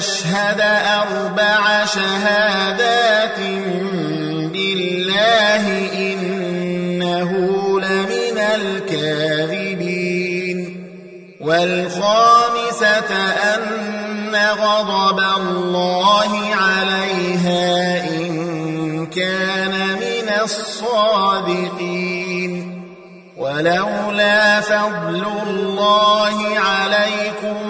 تشهد أربع شهادات بالله إنه لمن الكاذبين. والخامسة أن غضب الله عليها إن كان من الصادقين. ولولا فضل الله عليكم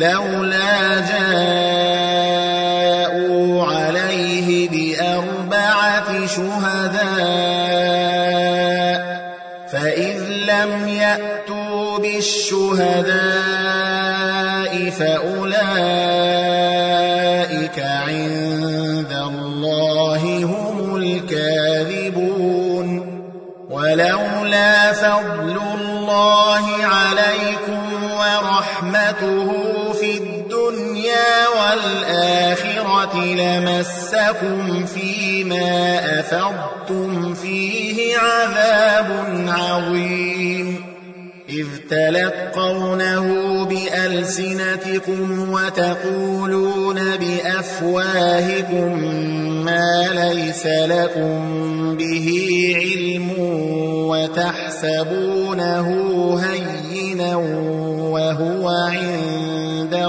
لولا جاءوا عليه بأربعة شهداء فإذ لم يأتوا بالشهداء فأولئك عند الله هم الكاذبون. ولولا فضل الله عليكم ورحمته والآخرة الآخرة لمسكم فيما أفضتم فيه عذاب عظيم. إذ تلقونه بألسنتكم وتقولون بأفواهكم ما ليس لكم به علم وتحسبونه هينا وهو عند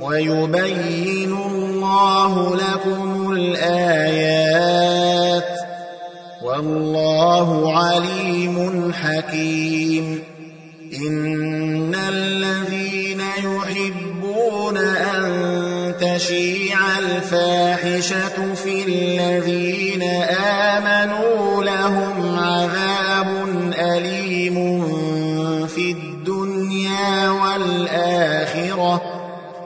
ويبين الله لكم الآيات والله عليم حكيم. إن الذين يحبون أن تشيع الفاحشة في الذين آمنوا لهم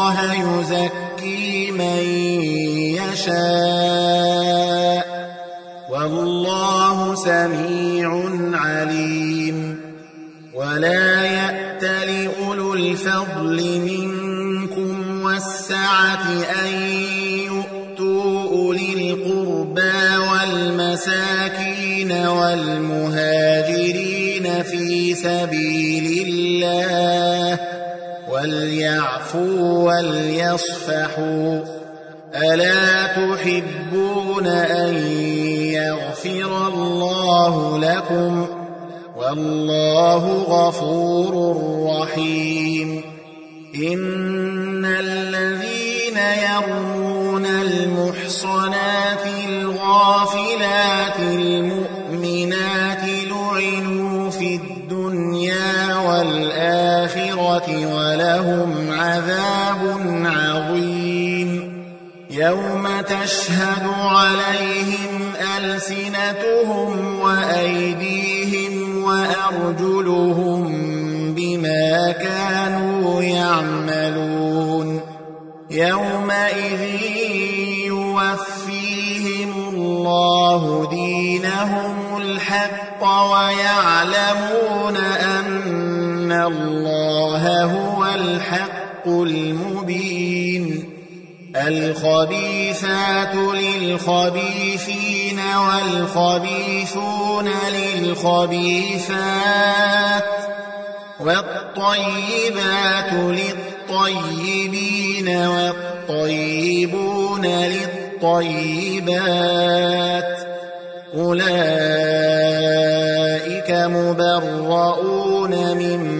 يزكي من يشاء والله سميع عليم ولا يأت لأولو الفضل منكم والسعة أن يؤتوا أولي القربى والمساكين والمهاجرين في سبيل الله وليعفوا وليصفحوا ألا تحبون أن يغفر الله لكم والله غفور رحيم إن الذين يرمون المحصنات ولهم عذاب عظيم. يوم تشهد عليهم ألسنتهم وأيديهم وأرجلهم بما كانوا يعملون. يومئذ يوفيهم الله دينهم الحق ويعلمون أن الله هو الحق المبين الخبيثات للخبيثين والخبيثون للخبيثات والطيبات للطيبين والطيبون للطيبات أولئك مبرؤون مما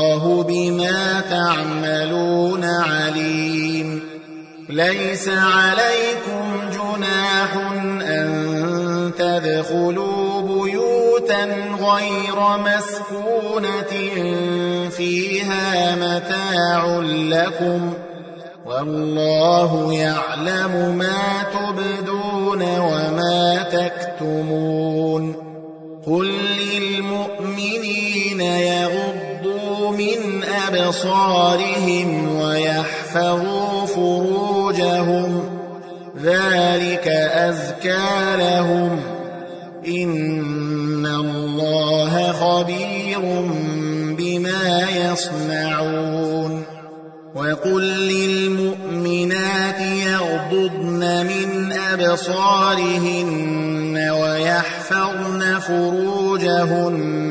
بما تعملون عليم. ليس عليكم جناح أن تدخلوا بيوتا غير مسكونة فيها متاع لكم والله يعلم ما تبدون وما تكتمون. قل للمؤمنين أبصارهم ويحفظوا فروجهم. ذلك أزكى لهم. إن الله خبير بما يصنعون. وقل للمؤمنات يغضضن من أبصارهن ويحفظن فروجهن.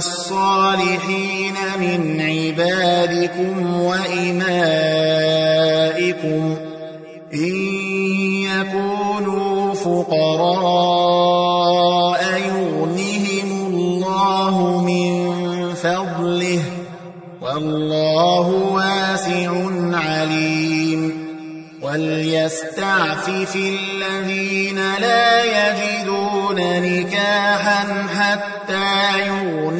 منكم والصالحين من عبادكم وإمائكم إن يكونوا فقراء يغنهم الله من فضله والله واسع عليم وليستعفف الذين لا يجدون نكاحا حتى يغنيهم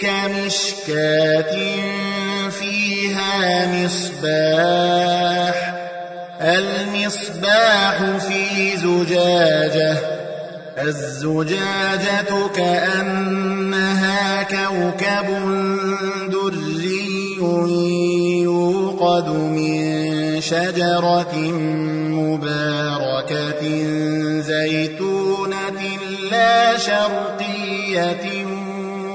كمشكاة فيها مصباح المصباح في زجاجة الزجاجة كأنها كوكب دري يوقد من شجرة مباركة زيتونة لا شرقية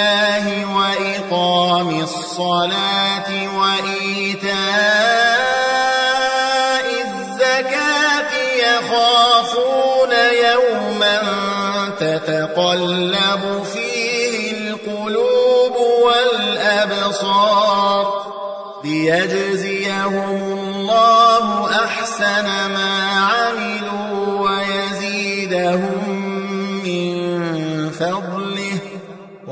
الله وإقام الصلاة وإيتاء الزكاة يخافون يوما تتقلب فيه القلوب والأبصار ليجزيهم الله أحسن ما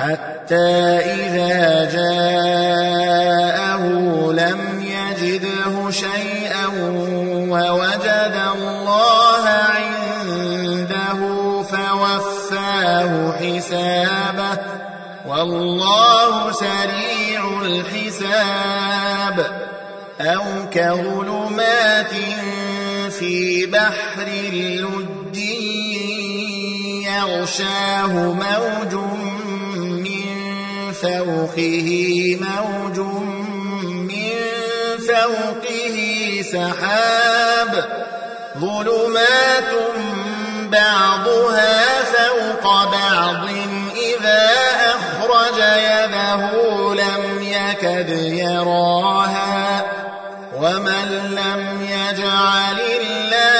حتى إذا جاءه لم يجده شيئا ووجد الله عنده فوفاه حسابه والله سريع الحساب. أو كظلمات في بحر اللج يغشاه موج فوقه موج من فوقه سحاب ظلمات بعضها فوق بعض إذا أخرج يده لم يكد يراها ومن لم يجعل الله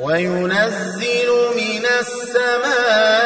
وينزل من السماء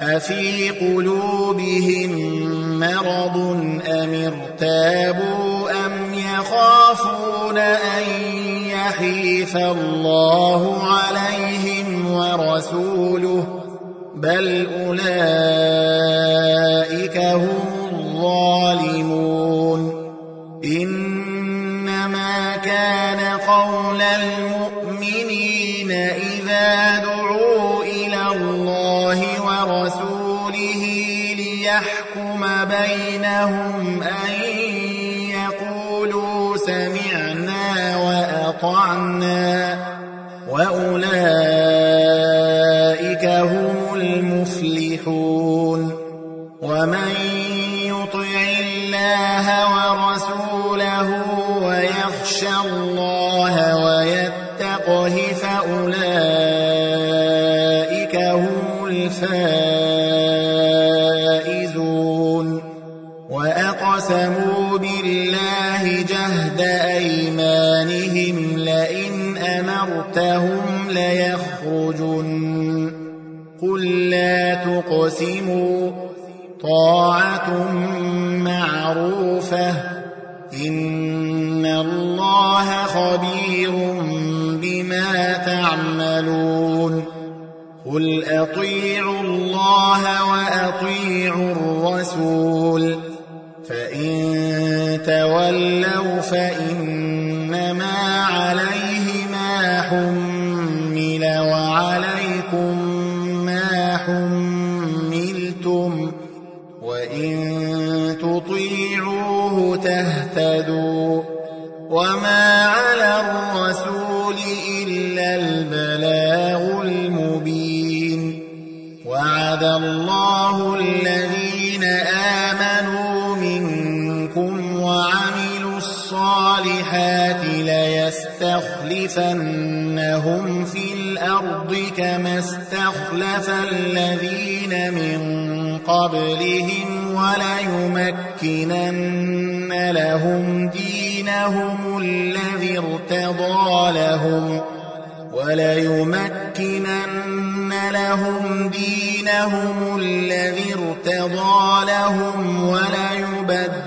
أفي قلوبهم مرض أم ارتابوا أم يخافون أن يحيف الله عليهم ورسوله؟ بل أولئك ليحكم بينهم أن يقولوا سمعنا وأطعنا وأولئك هم المفلحون تقسموا طاعة معروفة إن الله خبير بما تعملون قل أطيعوا الله وأطيعوا الرسول فإن تولوا فإنما ليستخلفنهم في الأرض كما استخلف الذين من قبلهم وليمكنن لهم دينهم الذي ارتضى لهم وليمكنن لهم دينهم الذي ارتضى لهم وليبدلنهم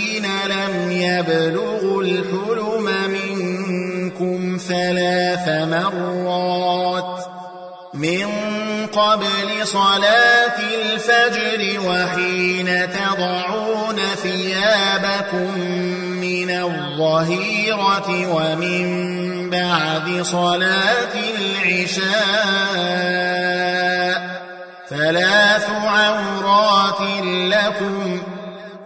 لم يبلغوا الحلم منكم ثلاث مرات من قبل صلاة الفجر وحين تضعون ثيابكم من الظهيرة ومن بعد صلاة العشاء ثلاث عورات لكم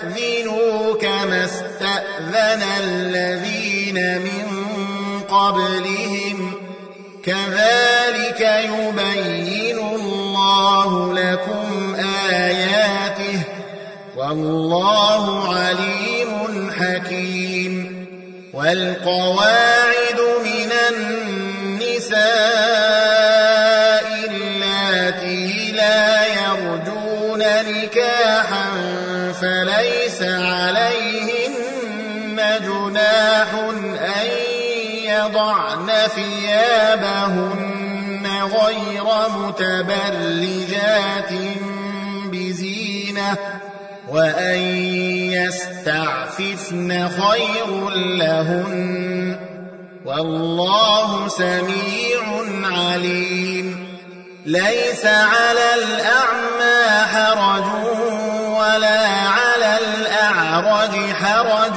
فليستأذنوا كما استأذن الذين من قبلهم. كذلك يبين الله لكم آياته والله عليم حكيم. والقواعد ثيابهن غير متبرجات بزينة وأن يستعففن خير لهن. والله سميع عليم. ليس على الأعمى حرج ولا على الأعرج حرج.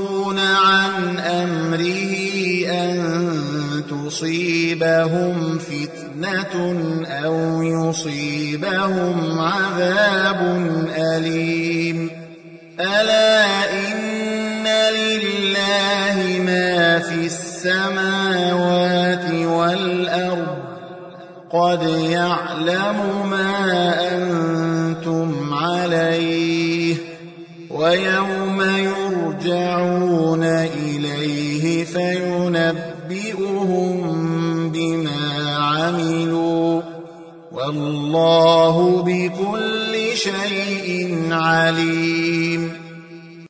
عن أمره أن تصيبهم فتنة أو يصيبهم عذاب أليم. ألا إن لله ما في السماوات والأرض. قد يعلم ما أنتم عليه. ويوم يرجعون اللَّهُ بكل شيء عليم.